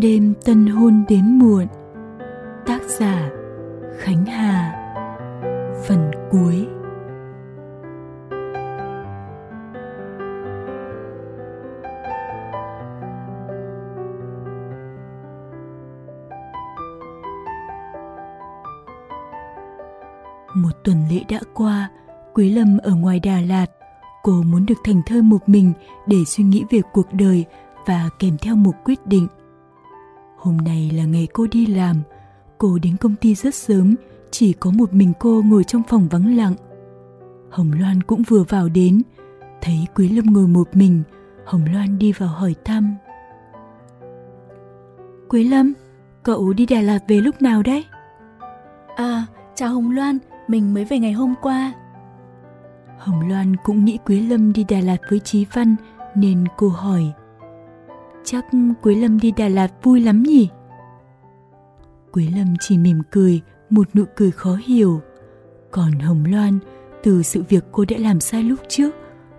Đêm tân hôn đến muộn. Tác giả Khánh Hà. Phần cuối. Một tuần lễ đã qua, Quý Lâm ở ngoài Đà Lạt. Cô muốn được thành thơi một mình để suy nghĩ về cuộc đời và kèm theo một quyết định – Hôm nay là ngày cô đi làm, cô đến công ty rất sớm, chỉ có một mình cô ngồi trong phòng vắng lặng. Hồng Loan cũng vừa vào đến, thấy Quý Lâm ngồi một mình, Hồng Loan đi vào hỏi thăm. Quý Lâm, cậu đi Đà Lạt về lúc nào đấy? À, chào Hồng Loan, mình mới về ngày hôm qua. Hồng Loan cũng nghĩ Quý Lâm đi Đà Lạt với Chí Văn nên cô hỏi. Chắc Quế Lâm đi Đà Lạt vui lắm nhỉ? Quế Lâm chỉ mỉm cười, một nụ cười khó hiểu. Còn Hồng Loan, từ sự việc cô đã làm sai lúc trước,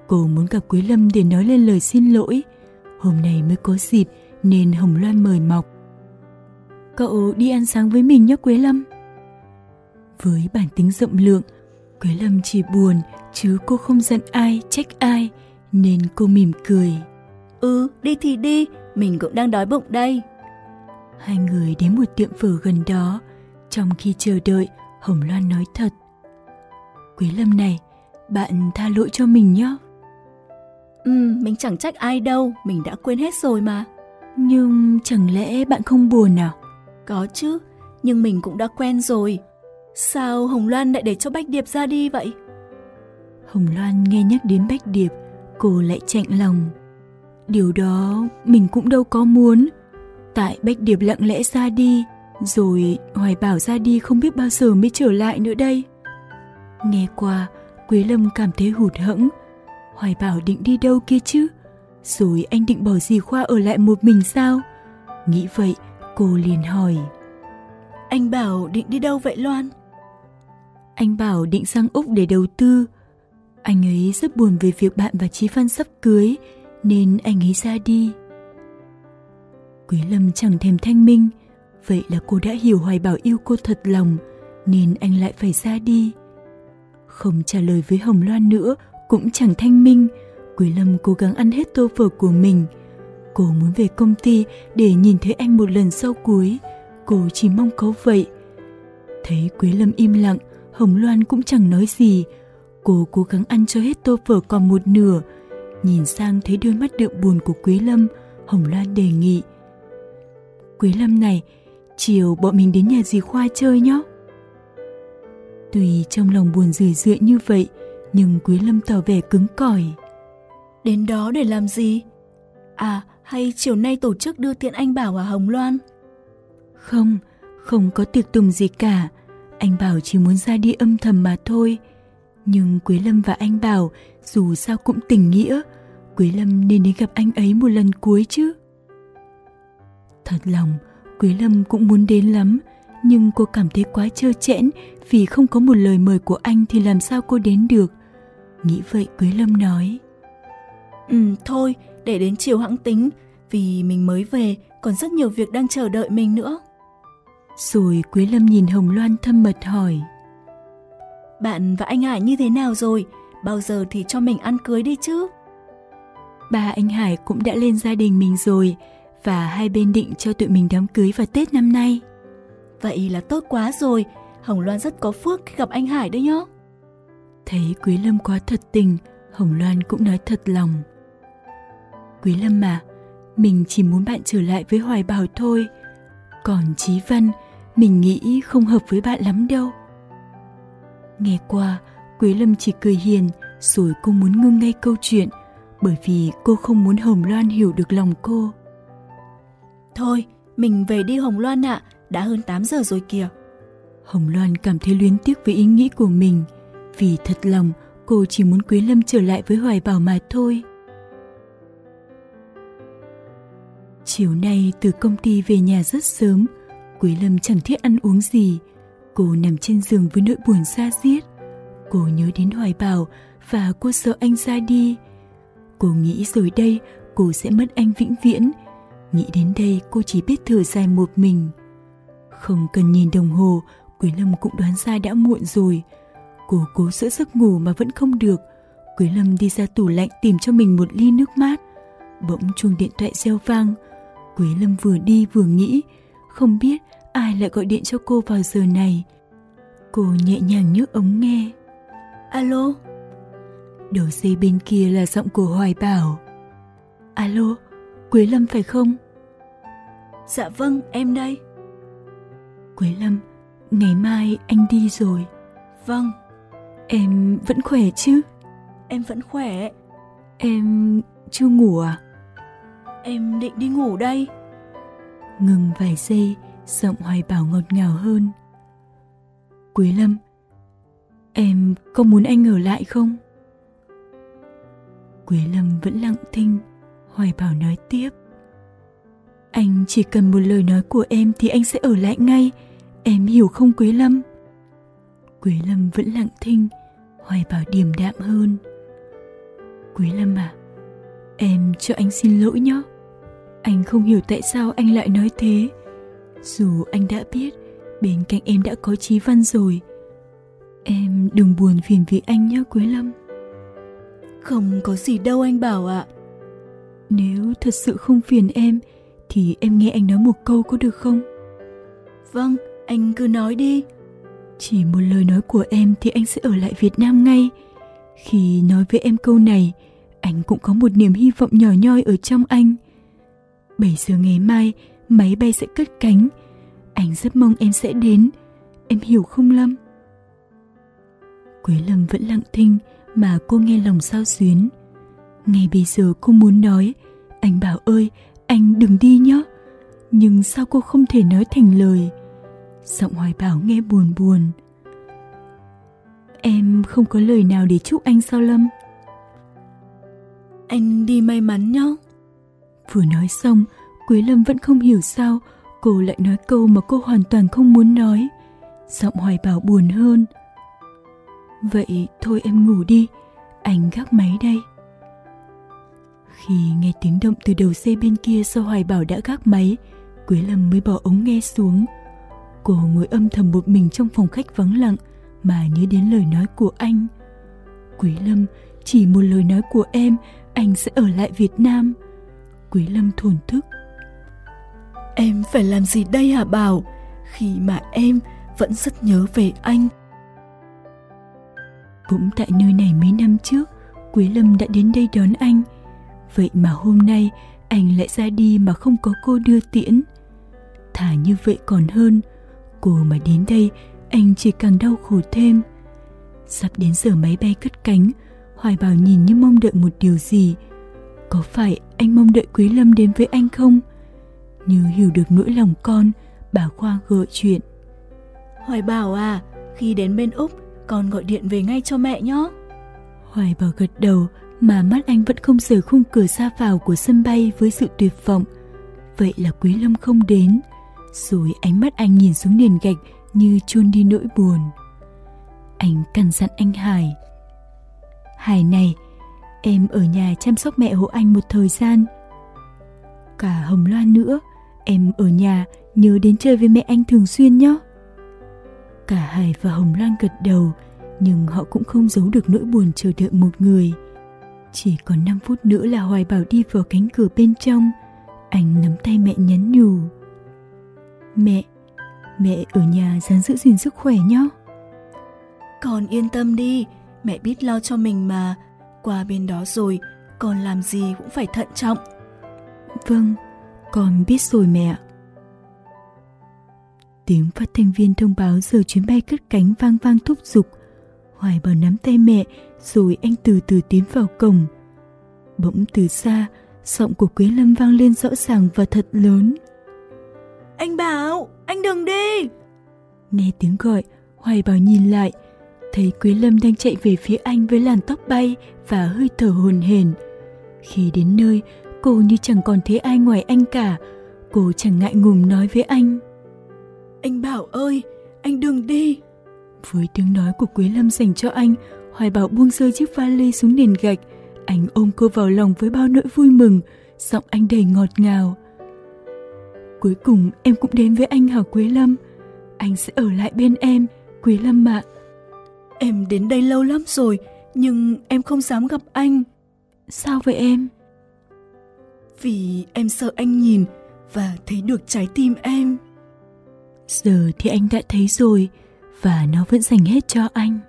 cô muốn gặp Quế Lâm để nói lên lời xin lỗi. Hôm nay mới có dịp nên Hồng Loan mời mọc. Cậu đi ăn sáng với mình nhé Quế Lâm. Với bản tính rộng lượng, Quế Lâm chỉ buồn chứ cô không giận ai, trách ai, nên cô mỉm cười. Ừ, đi thì đi, mình cũng đang đói bụng đây. Hai người đến một tiệm phở gần đó. Trong khi chờ đợi, Hồng Loan nói thật. Quý Lâm này, bạn tha lỗi cho mình nhé. Ừ, mình chẳng trách ai đâu, mình đã quên hết rồi mà. Nhưng chẳng lẽ bạn không buồn à? Có chứ, nhưng mình cũng đã quen rồi. Sao Hồng Loan lại để cho Bách Điệp ra đi vậy? Hồng Loan nghe nhắc đến Bách Điệp, cô lại chạnh lòng. Điều đó mình cũng đâu có muốn. Tại Bách Điệp lặng lẽ ra đi, rồi Hoài Bảo ra đi không biết bao giờ mới trở lại nữa đây. Nghe qua, Quế Lâm cảm thấy hụt hẫng. Hoài Bảo định đi đâu kia chứ? Rồi anh định bỏ dì Khoa ở lại một mình sao? Nghĩ vậy, cô liền hỏi. Anh Bảo định đi đâu vậy Loan? Anh Bảo định sang Úc để đầu tư. Anh ấy rất buồn về việc bạn và Chí Văn sắp cưới, nên anh ấy ra đi. Quý Lâm chẳng thèm thanh minh, vậy là cô đã hiểu Hoài Bảo yêu cô thật lòng, nên anh lại phải ra đi. Không trả lời với Hồng Loan nữa, cũng chẳng thanh minh, Quý Lâm cố gắng ăn hết tô phở của mình. Cô muốn về công ty để nhìn thấy anh một lần sau cuối, cô chỉ mong có vậy. Thấy Quý Lâm im lặng, Hồng Loan cũng chẳng nói gì. Cô cố gắng ăn cho hết tô phở còn một nửa, Nhìn sang thấy đôi mắt đượm buồn của Quý Lâm, Hồng Loan đề nghị. Quý Lâm này, chiều bọn mình đến nhà dì Khoa chơi nhé. Tuy trong lòng buồn rười rượi như vậy, nhưng Quý Lâm tỏ vẻ cứng cỏi. Đến đó để làm gì? À, hay chiều nay tổ chức đưa tiện anh Bảo à Hồng Loan? Không, không có tiệc tùng gì cả. Anh Bảo chỉ muốn ra đi âm thầm mà thôi. Nhưng Quý Lâm và anh Bảo dù sao cũng tình nghĩa, Quý Lâm nên đến gặp anh ấy một lần cuối chứ. Thật lòng, Quý Lâm cũng muốn đến lắm, nhưng cô cảm thấy quá trơ trẽn vì không có một lời mời của anh thì làm sao cô đến được. Nghĩ vậy Quý Lâm nói. Ừ, thôi, để đến chiều hãng tính, vì mình mới về, còn rất nhiều việc đang chờ đợi mình nữa. Rồi Quý Lâm nhìn Hồng Loan thâm mật hỏi. Bạn và anh Hải như thế nào rồi? Bao giờ thì cho mình ăn cưới đi chứ? Ba anh Hải cũng đã lên gia đình mình rồi và hai bên định cho tụi mình đám cưới vào Tết năm nay. Vậy là tốt quá rồi, Hồng Loan rất có phước khi gặp anh Hải đấy nhá. Thấy Quý Lâm quá thật tình, Hồng Loan cũng nói thật lòng. Quý Lâm mà, mình chỉ muốn bạn trở lại với Hoài Bảo thôi. Còn Chí Văn, mình nghĩ không hợp với bạn lắm đâu. Nghe qua, Quế Lâm chỉ cười hiền, rồi cô muốn ngưng ngay câu chuyện, bởi vì cô không muốn Hồng Loan hiểu được lòng cô. Thôi, mình về đi Hồng Loan ạ, đã hơn 8 giờ rồi kìa. Hồng Loan cảm thấy luyến tiếc với ý nghĩ của mình, vì thật lòng cô chỉ muốn Quế Lâm trở lại với Hoài Bảo mà thôi. Chiều nay từ công ty về nhà rất sớm, Quế Lâm chẳng thiết ăn uống gì. Cô nằm trên giường với nỗi buồn xa xiết. Cô nhớ đến Hoài Bảo và cô sợ anh ra đi. Cô nghĩ rồi đây cô sẽ mất anh vĩnh viễn. Nghĩ đến đây cô chỉ biết thở dài một mình. Không cần nhìn đồng hồ, Quế Lâm cũng đoán ra đã muộn rồi. Cô cố giữ giấc ngủ mà vẫn không được. Quế Lâm đi ra tủ lạnh tìm cho mình một ly nước mát. Bỗng chuông điện thoại reo vang. Quế Lâm vừa đi vừa nghĩ, không biết ai lại gọi điện cho cô vào giờ này. Cô nhẹ nhàng nhấc ống nghe. Alo? Đầu dây bên kia là giọng của Hoài Bảo. Alo, Quế Lâm phải không? Dạ vâng, em đây. Quế Lâm, ngày mai anh đi rồi. Vâng. Em vẫn khỏe chứ? Em vẫn khỏe. Em chưa ngủ à? Em định đi ngủ đây. Ngừng vài giây, giọng Hoài Bảo ngọt ngào hơn. Quế Lâm, em có muốn anh ở lại không? Quế Lâm vẫn lặng thinh, Hoài Bảo nói tiếp. Anh chỉ cần một lời nói của em thì anh sẽ ở lại ngay, em hiểu không Quế Lâm? Quế Lâm vẫn lặng thinh, Hoài Bảo điềm đạm hơn. Quế Lâm à, em cho anh xin lỗi nhé. Anh không hiểu tại sao anh lại nói thế. Dù anh đã biết bên cạnh em đã có Chí Văn rồi. Em đừng buồn phiền vì anh nhé Quế Lâm. Không có gì đâu anh bảo ạ. Nếu thật sự không phiền em thì em nghe anh nói một câu có được không? Vâng, anh cứ nói đi. Chỉ một lời nói của em thì anh sẽ ở lại Việt Nam ngay. Khi nói với em câu này, anh cũng có một niềm hy vọng nhỏ nhoi ở trong anh. 7 giờ ngày mai, máy bay sẽ cất cánh. Anh rất mong em sẽ đến. Em hiểu không Lâm? Quế Lâm vẫn lặng thinh mà cô nghe lòng sao xuyến. Ngay bây giờ cô muốn nói, anh bảo ơi, anh đừng đi nhé. Nhưng sao cô không thể nói thành lời? Giọng hoài bảo nghe buồn buồn. Em không có lời nào để chúc anh sao Lâm? Anh đi may mắn nhé. Vừa nói xong, Quế Lâm vẫn không hiểu sao cô lại nói câu mà cô hoàn toàn không muốn nói. Giọng hoài bảo buồn hơn. Vậy thôi em ngủ đi, anh gác máy đây. Khi nghe tiếng động từ đầu dây bên kia sau hoài bảo đã gác máy, Quế Lâm mới bỏ ống nghe xuống. Cô ngồi âm thầm một mình trong phòng khách vắng lặng mà nhớ đến lời nói của anh. Quý Lâm, chỉ một lời nói của em, anh sẽ ở lại Việt Nam. Quý Lâm thổn thức. Em phải làm gì đây hả Bảo? Khi mà em vẫn rất nhớ về anh. Cũng tại nơi này mấy năm trước, Quý Lâm đã đến đây đón anh. Vậy mà hôm nay anh lại ra đi mà không có cô đưa tiễn. Thả như vậy còn hơn, cô mà đến đây anh chỉ càng đau khổ thêm. Sắp đến giờ máy bay cất cánh, Hoài Bảo nhìn như mong đợi một điều gì. Có phải anh mong đợi Quý Lâm đến với anh không? Như hiểu được nỗi lòng con, bà Khoa gợi chuyện. Hoài Bảo à, khi đến bên Úc, con gọi điện về ngay cho mẹ nhé. Hoài Bảo gật đầu mà mắt anh vẫn không rời khung cửa ra vào của sân bay với sự tuyệt vọng. Vậy là Quý Lâm không đến. Rồi ánh mắt anh nhìn xuống nền gạch như chôn đi nỗi buồn. Anh căn dặn anh Hải. Hải này, em ở nhà chăm sóc mẹ hộ anh một thời gian. Cả Hồng Loan nữa, em ở nhà nhớ đến chơi với mẹ anh thường xuyên nhé. Cả Hải và Hồng Loan gật đầu, nhưng họ cũng không giấu được nỗi buồn chờ đợi một người. Chỉ còn 5 phút nữa là Hoài Bảo đi vào cánh cửa bên trong. Anh nắm tay mẹ nhắn nhủ. Mẹ, mẹ ở nhà dáng giữ gìn sức khỏe nhé. Con yên tâm đi, mẹ biết lo cho mình mà. Qua bên đó rồi, con làm gì cũng phải thận trọng. Vâng, con biết rồi mẹ. Tiếng phát thanh viên thông báo giờ chuyến bay cất cánh vang vang thúc giục. Hoài bảo nắm tay mẹ, rồi anh từ từ tiến vào cổng. Bỗng từ xa, giọng của Quế Lâm vang lên rõ ràng và thật lớn. Anh Bảo, anh đừng đi. Nghe tiếng gọi, Hoài Bảo nhìn lại, thấy Quế Lâm đang chạy về phía anh với làn tóc bay và hơi thở hồn hển. Khi đến nơi, cô như chẳng còn thấy ai ngoài anh cả. Cô chẳng ngại ngùng nói với anh. Anh Bảo ơi, anh đừng đi. Với tiếng nói của Quế Lâm dành cho anh, Hoài Bảo buông rơi chiếc vali xuống nền gạch. Anh ôm cô vào lòng với bao nỗi vui mừng, giọng anh đầy ngọt ngào. Cuối cùng em cũng đến với anh hả Quế Lâm? Anh sẽ ở lại bên em, Quế Lâm ạ. Em đến đây lâu lắm rồi, nhưng em không dám gặp anh. Sao vậy em? Vì em sợ anh nhìn và thấy được trái tim em. Giờ thì anh đã thấy rồi và nó vẫn dành hết cho anh.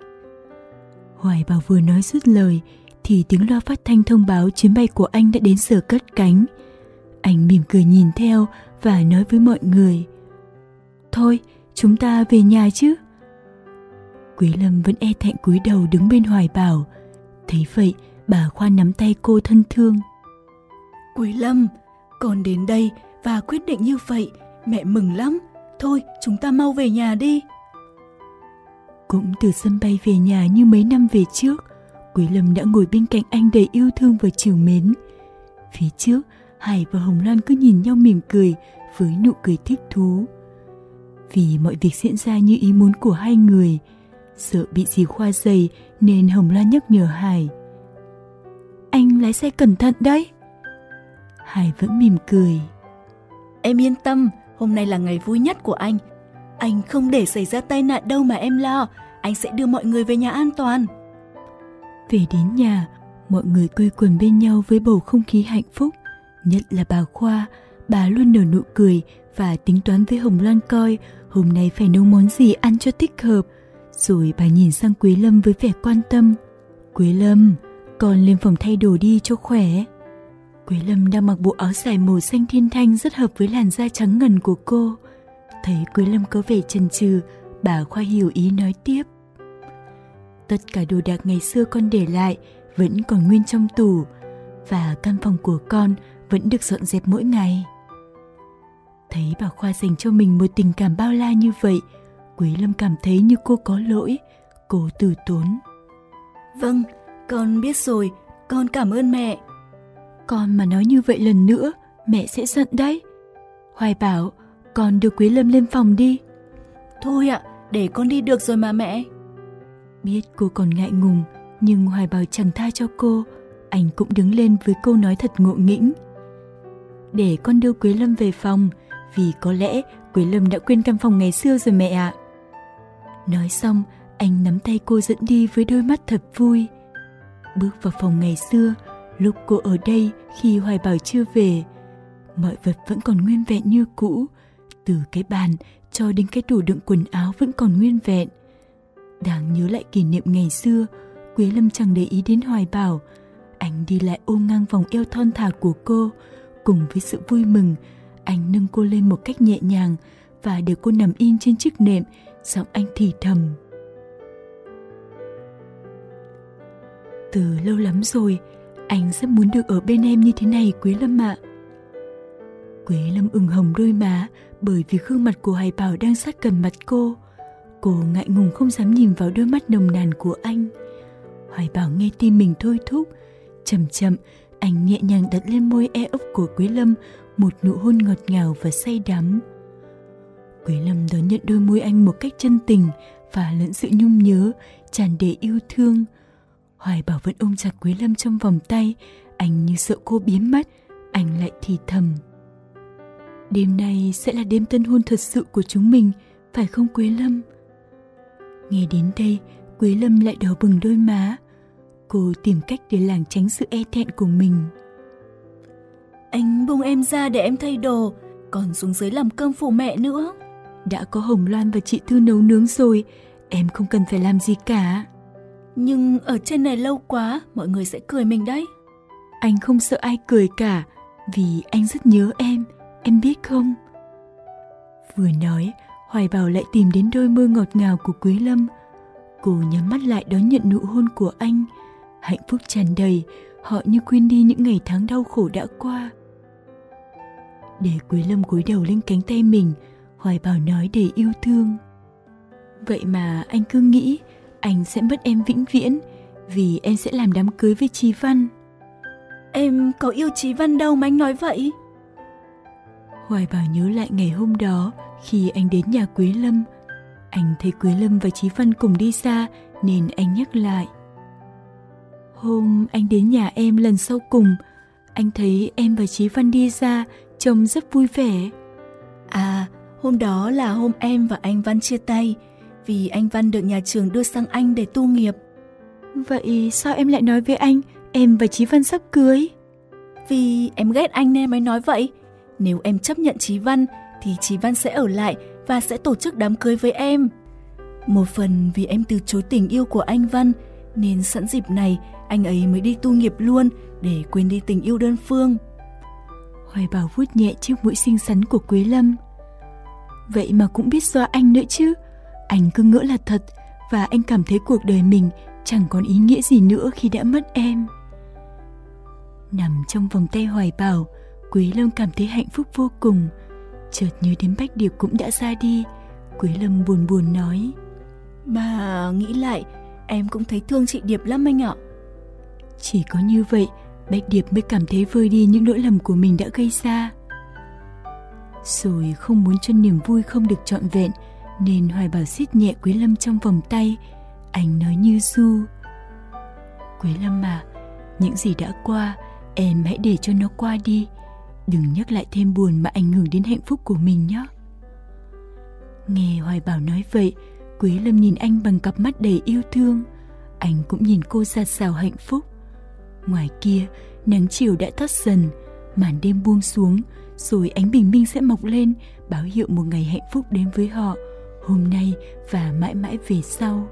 Hoài Bảo vừa nói dứt lời thì tiếng loa phát thanh thông báo chuyến bay của anh đã đến giờ cất cánh. Anh mỉm cười nhìn theo và nói với mọi người. Thôi, chúng ta về nhà chứ. Quý Lâm vẫn e thẹn cúi đầu đứng bên Hoài Bảo. Thấy vậy, bà Khoa nắm tay cô thân thương. Quý Lâm, con đến đây và quyết định như vậy, mẹ mừng lắm. Thôi, chúng ta mau về nhà đi. Cũng từ sân bay về nhà như mấy năm về trước, Quý Lâm đã ngồi bên cạnh anh đầy yêu thương và chiều mến. Phía trước, Hải và Hồng Loan cứ nhìn nhau mỉm cười với nụ cười thích thú. Vì mọi việc diễn ra như ý muốn của hai người, sợ bị dì khoa dày nên Hồng Loan nhắc nhở Hải. Anh lái xe cẩn thận đấy. Hải vẫn mỉm cười. Em yên tâm, hôm nay là ngày vui nhất của anh. Anh không để xảy ra tai nạn đâu mà em lo, anh sẽ đưa mọi người về nhà an toàn. Về đến nhà, mọi người quây quần bên nhau với bầu không khí hạnh phúc. Nhất là bà Khoa, bà luôn nở nụ cười và tính toán với Hồng Loan coi hôm nay phải nấu món gì ăn cho thích hợp. Rồi bà nhìn sang Quế Lâm với vẻ quan tâm. Quế Lâm, con lên phòng thay đồ đi cho khỏe. Quế Lâm đang mặc bộ áo dài màu xanh thiên thanh rất hợp với làn da trắng ngần của cô. Thấy Quế Lâm có vẻ chần chừ, bà Khoa hiểu ý nói tiếp. Tất cả đồ đạc ngày xưa con để lại vẫn còn nguyên trong tủ và căn phòng của con vẫn được dọn dẹp mỗi ngày. Thấy bà Khoa dành cho mình một tình cảm bao la như vậy, Quế Lâm cảm thấy như cô có lỗi, cô từ tốn. Vâng, con biết rồi, con cảm ơn mẹ. Con mà nói như vậy lần nữa, mẹ sẽ giận đấy. Hoài bảo, con đưa Quế Lâm lên phòng đi. Thôi ạ, để con đi được rồi mà mẹ. Biết cô còn ngại ngùng, nhưng Hoài bảo chẳng tha cho cô. Anh cũng đứng lên với câu nói thật ngộ nghĩnh. Để con đưa Quế Lâm về phòng, vì có lẽ Quế Lâm đã quên căn phòng ngày xưa rồi mẹ ạ. Nói xong, anh nắm tay cô dẫn đi với đôi mắt thật vui. Bước vào phòng ngày xưa, lúc cô ở đây khi Hoài Bảo chưa về, mọi vật vẫn còn nguyên vẹn như cũ, từ cái bàn cho đến cái tủ đựng quần áo vẫn còn nguyên vẹn. Đang nhớ lại kỷ niệm ngày xưa, Quế Lâm chẳng để ý đến Hoài Bảo. Anh đi lại ôm ngang vòng eo thon thả của cô, cùng với sự vui mừng, anh nâng cô lên một cách nhẹ nhàng và để cô nằm in trên chiếc nệm, giọng anh thì thầm. Từ lâu lắm rồi, anh rất muốn được ở bên em như thế này Quế Lâm ạ. Quế Lâm ửng hồng đôi má bởi vì gương mặt của Hải Bảo đang sát gần mặt cô. Cô ngại ngùng không dám nhìn vào đôi mắt nồng nàn của anh. Hoài Bảo nghe tim mình thôi thúc. Chậm chậm, anh nhẹ nhàng đặt lên môi e ấp của Quế Lâm một nụ hôn ngọt ngào và say đắm. Quế Lâm đón nhận đôi môi anh một cách chân tình và lẫn sự nhung nhớ, tràn đầy yêu thương. Hoài Bảo vẫn ôm chặt Quế Lâm trong vòng tay, anh như sợ cô biến mất, anh lại thì thầm. Đêm nay sẽ là đêm tân hôn thật sự của chúng mình, phải không Quế Lâm? Nghe đến đây, Quế Lâm lại đỏ bừng đôi má. Cô tìm cách để lảng tránh sự e thẹn của mình. Anh buông em ra để em thay đồ, còn xuống dưới làm cơm phụ mẹ nữa. Đã có Hồng Loan và chị Thư nấu nướng rồi, em không cần phải làm gì cả. Nhưng ở trên này lâu quá, mọi người sẽ cười mình đấy. Anh không sợ ai cười cả, vì anh rất nhớ em, em biết không? Vừa nói, Hoài Bảo lại tìm đến đôi môi ngọt ngào của Quý Lâm. Cô nhắm mắt lại đón nhận nụ hôn của anh. Hạnh phúc tràn đầy, họ như quên đi những ngày tháng đau khổ đã qua. Để quý Lâm cúi đầu lên cánh tay mình, Hoài Bảo nói đầy yêu thương. Vậy mà anh cứ nghĩ anh sẽ mất em vĩnh viễn vì em sẽ làm đám cưới với Chí Văn. Em có yêu Chí Văn đâu mà anh nói vậy? Hoài Bảo nhớ lại ngày hôm đó khi anh đến nhà Quế Lâm. Anh thấy Quế Lâm và Chí Văn cùng đi xa nên anh nhắc lại. Hôm anh đến nhà em lần sau cùng, anh thấy em và Chí Văn đi ra trông rất vui vẻ. À, hôm đó là hôm em và anh Văn chia tay vì anh Văn được nhà trường đưa sang Anh để tu nghiệp. Vậy sao em lại nói với anh em và Chí Văn sắp cưới? Vì em ghét anh nên mới nói vậy. Nếu em chấp nhận Chí Văn thì Chí Văn sẽ ở lại và sẽ tổ chức đám cưới với em. Một phần vì em từ chối tình yêu của anh Văn nên sẵn dịp này anh ấy mới đi tu nghiệp luôn để quên đi tình yêu đơn phương. Hoài Bảo vuốt nhẹ chiếc mũi xinh xắn của Quế Lâm. Vậy mà cũng biết do anh nữa chứ. Anh cứ ngỡ là thật và anh cảm thấy cuộc đời mình chẳng còn ý nghĩa gì nữa khi đã mất em. Nằm trong vòng tay Hoài Bảo, Quế Lâm cảm thấy hạnh phúc vô cùng. Chợt nhớ đến Bách Điệp cũng đã ra đi. Quế Lâm buồn buồn nói. Mà nghĩ lại, em cũng thấy thương chị Điệp lắm anh ạ. Chỉ có như vậy, Bách Điệp mới cảm thấy vơi đi những lỗi lầm của mình đã gây ra. Rồi không muốn cho niềm vui không được trọn vẹn, nên Hoài Bảo siết nhẹ Quế Lâm trong vòng tay. Anh nói như du. Quế Lâm mà, những gì đã qua, em hãy để cho nó qua đi. Đừng nhắc lại thêm buồn mà ảnh hưởng đến hạnh phúc của mình nhé. Nghe Hoài Bảo nói vậy, Quế Lâm nhìn anh bằng cặp mắt đầy yêu thương. Anh cũng nhìn cô ra xào hạnh phúc. Ngoài kia, nắng chiều đã tắt dần, màn đêm buông xuống, rồi ánh bình minh sẽ mọc lên, báo hiệu một ngày hạnh phúc đến với họ, hôm nay và mãi mãi về sau.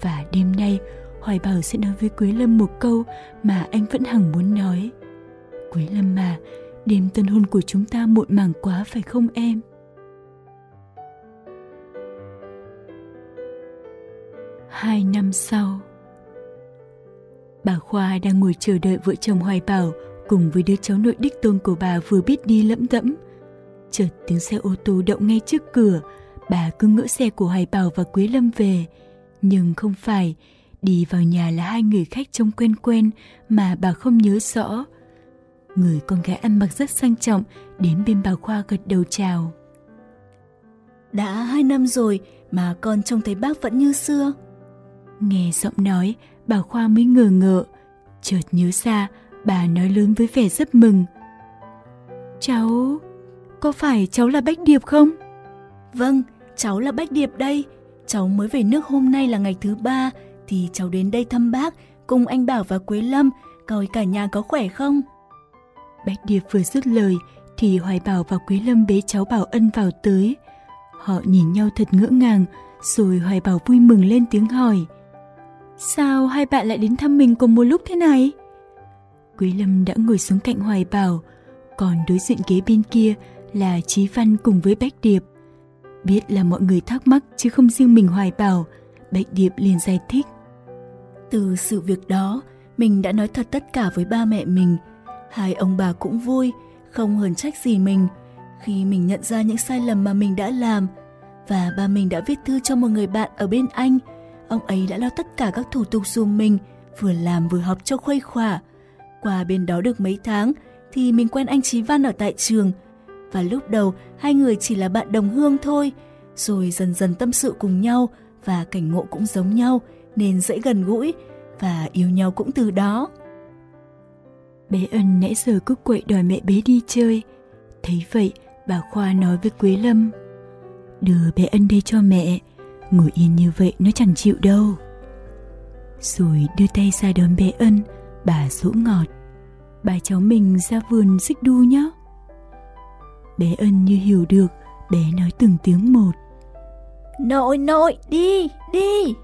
Và đêm nay, Hoài Bảo sẽ nói với Quế Lâm một câu mà anh vẫn hằng muốn nói. Quế Lâm mà, đêm tân hôn của chúng ta muộn màng quá phải không em? Hai năm sau Bà Khoa đang ngồi chờ đợi vợ chồng Hoài Bảo cùng với đứa cháu nội đích tôn của bà vừa biết đi lẫm đẫm. Chợt tiếng xe ô tô đậu ngay trước cửa, bà cứ ngỡ xe của Hoài Bảo và Quế Lâm về. Nhưng không phải, đi vào nhà là hai người khách trông quen quen mà bà không nhớ rõ. Người con gái ăn mặc rất sang trọng đến bên bà Khoa gật đầu chào. Đã hai năm rồi mà con trông thấy bác vẫn như xưa. Nghe giọng nói, bà Khoa mới ngờ ngợ. Chợt nhớ ra, bà nói lớn với vẻ rất mừng. Cháu, có phải cháu là Bách Điệp không? Vâng, cháu là Bách Điệp đây. Cháu mới về nước hôm nay là ngày thứ ba, thì cháu đến đây thăm bác cùng anh Bảo và Quế Lâm, coi cả nhà có khỏe không? Bách Điệp vừa dứt lời, thì Hoài Bảo và Quế Lâm bế cháu Bảo Ân vào tới. Họ nhìn nhau thật ngỡ ngàng, rồi Hoài Bảo vui mừng lên tiếng hỏi. Sao hai bạn lại đến thăm mình cùng một lúc thế này? Quý Lâm đã ngồi xuống cạnh Hoài Bảo, còn đối diện ghế bên kia là Chí Văn cùng với Bách Điệp. Biết là mọi người thắc mắc chứ không riêng mình Hoài Bảo, bệnh Điệp liền giải thích. Từ sự việc đó, mình đã nói thật tất cả với ba mẹ mình. Hai ông bà cũng vui, không hờn trách gì mình. Khi mình nhận ra những sai lầm mà mình đã làm, và ba mình đã viết thư cho một người bạn ở bên Anh, ông ấy đã lo tất cả các thủ tục dùm mình, vừa làm vừa học cho khuây khỏa. Qua bên đó được mấy tháng thì mình quen anh Chí Văn ở tại trường. Và lúc đầu hai người chỉ là bạn đồng hương thôi, rồi dần dần tâm sự cùng nhau và cảnh ngộ cũng giống nhau nên dễ gần gũi và yêu nhau cũng từ đó. Bé Ân nãy giờ cứ quậy đòi mẹ bé đi chơi. Thấy vậy, bà Khoa nói với Quế Lâm. Đưa bé Ân đây cho mẹ, ngồi yên như vậy nó chẳng chịu đâu. Rồi đưa tay ra đón bé Ân, bà dỗ ngọt. Bà cháu mình ra vườn xích đu nhé. Bé Ân như hiểu được, bé nói từng tiếng một. Nội nội, đi, đi.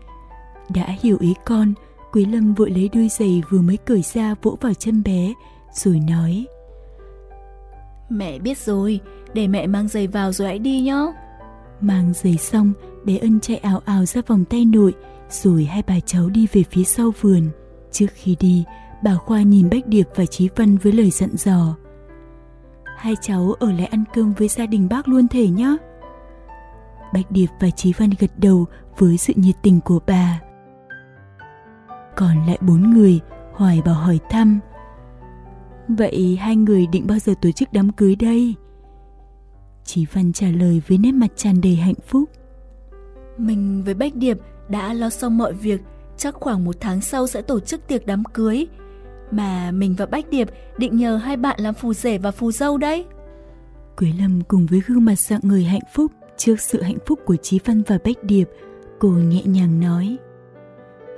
Đã hiểu ý con, Quý Lâm vội lấy đôi giày vừa mới cởi ra vỗ vào chân bé, rồi nói. Mẹ biết rồi, để mẹ mang giày vào rồi hãy đi nhé. Mang giày xong, bé Ân chạy ảo ảo ra vòng tay nội, rồi hai bà cháu đi về phía sau vườn. Trước khi đi, bà Khoa nhìn Bách Điệp và Chí Văn với lời dặn dò hai cháu ở lại ăn cơm với gia đình bác luôn thể nhé. Bạch Điệp và Chí Văn gật đầu với sự nhiệt tình của bà. Còn lại bốn người, Hoài bảo hỏi thăm. Vậy hai người định bao giờ tổ chức đám cưới đây? Chí Văn trả lời với nét mặt tràn đầy hạnh phúc. Mình với Bách Điệp đã lo xong mọi việc, chắc khoảng một tháng sau sẽ tổ chức tiệc đám cưới. Mà mình và Bách Điệp định nhờ hai bạn làm phù rể và phù dâu đấy. Quế Lâm cùng với gương mặt dạng người hạnh phúc trước sự hạnh phúc của Chí Văn và Bách Điệp, cô nhẹ nhàng nói.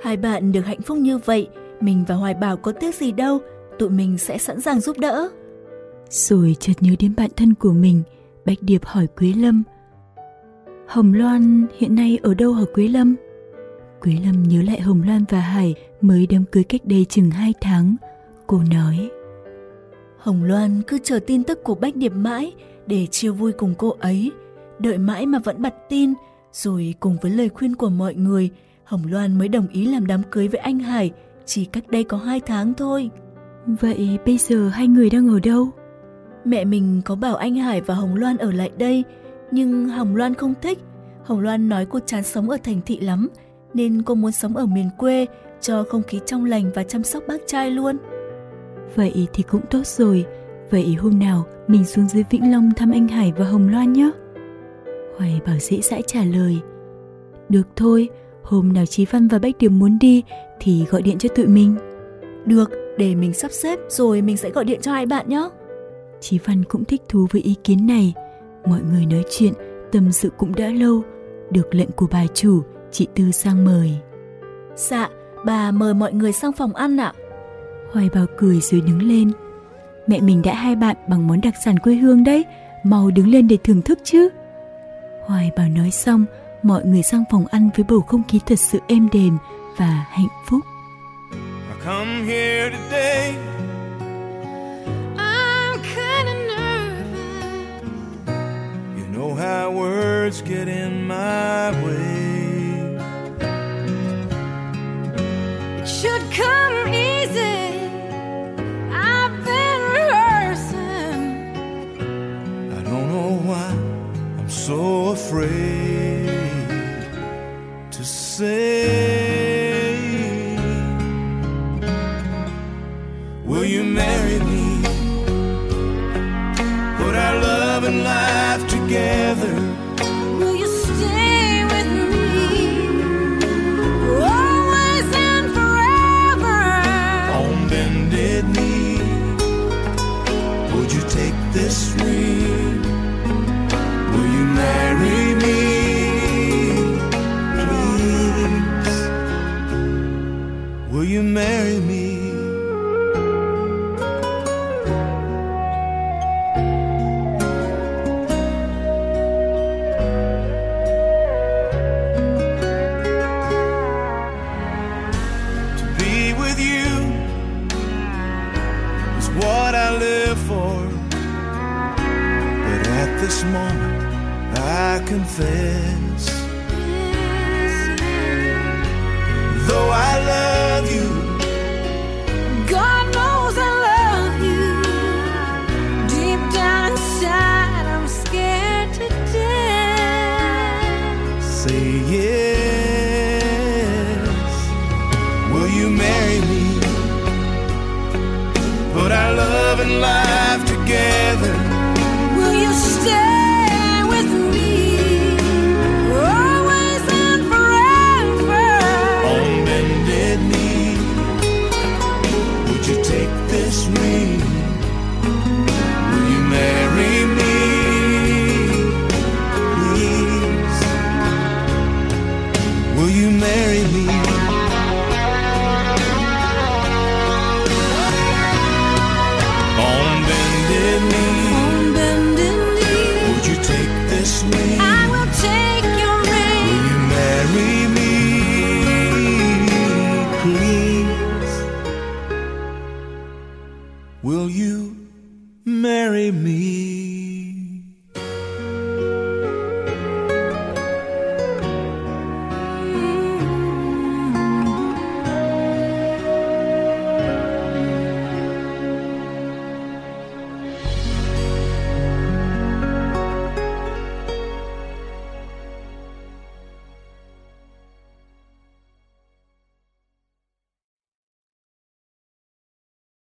Hai bạn được hạnh phúc như vậy, mình và Hoài Bảo có tiếc gì đâu, tụi mình sẽ sẵn sàng giúp đỡ. Rồi chợt nhớ đến bạn thân của mình, Bách Điệp hỏi Quế Lâm. Hồng Loan hiện nay ở đâu hả Quế Lâm? Quế Lâm nhớ lại Hồng Loan và Hải mới đám cưới cách đây chừng 2 tháng. Cô nói. Hồng Loan cứ chờ tin tức của Bách Điệp mãi để chiêu vui cùng cô ấy. Đợi mãi mà vẫn bật tin, rồi cùng với lời khuyên của mọi người, Hồng Loan mới đồng ý làm đám cưới với anh Hải chỉ cách đây có 2 tháng thôi. Vậy bây giờ hai người đang ở đâu? Mẹ mình có bảo anh Hải và Hồng Loan ở lại đây, nhưng Hồng Loan không thích. Hồng Loan nói cô chán sống ở thành thị lắm, nên cô muốn sống ở miền quê cho không khí trong lành và chăm sóc bác trai luôn. Vậy thì cũng tốt rồi. Vậy hôm nào mình xuống dưới Vĩnh Long thăm anh Hải và Hồng Loan nhé. Hoài bảo dễ dãi trả lời. Được thôi, hôm nào Chí Văn và Bách Điểm muốn đi thì gọi điện cho tụi mình. Được, để mình sắp xếp rồi mình sẽ gọi điện cho hai bạn nhé. Chí Văn cũng thích thú với ý kiến này. Mọi người nói chuyện, tâm sự cũng đã lâu. Được lệnh của bà chủ, chị Tư sang mời. Dạ, bà mời mọi người sang phòng ăn ạ. Hoài bảo cười rồi đứng lên. Mẹ mình đã hai bạn bằng món đặc sản quê hương đấy, mau đứng lên để thưởng thức chứ. Hoài bảo nói xong, mọi người sang phòng ăn với bầu không khí thật sự êm đềm và hạnh phúc. I come here today know how words get in my way. Come easy. I've been rehearsing. I don't know why I'm so afraid to say.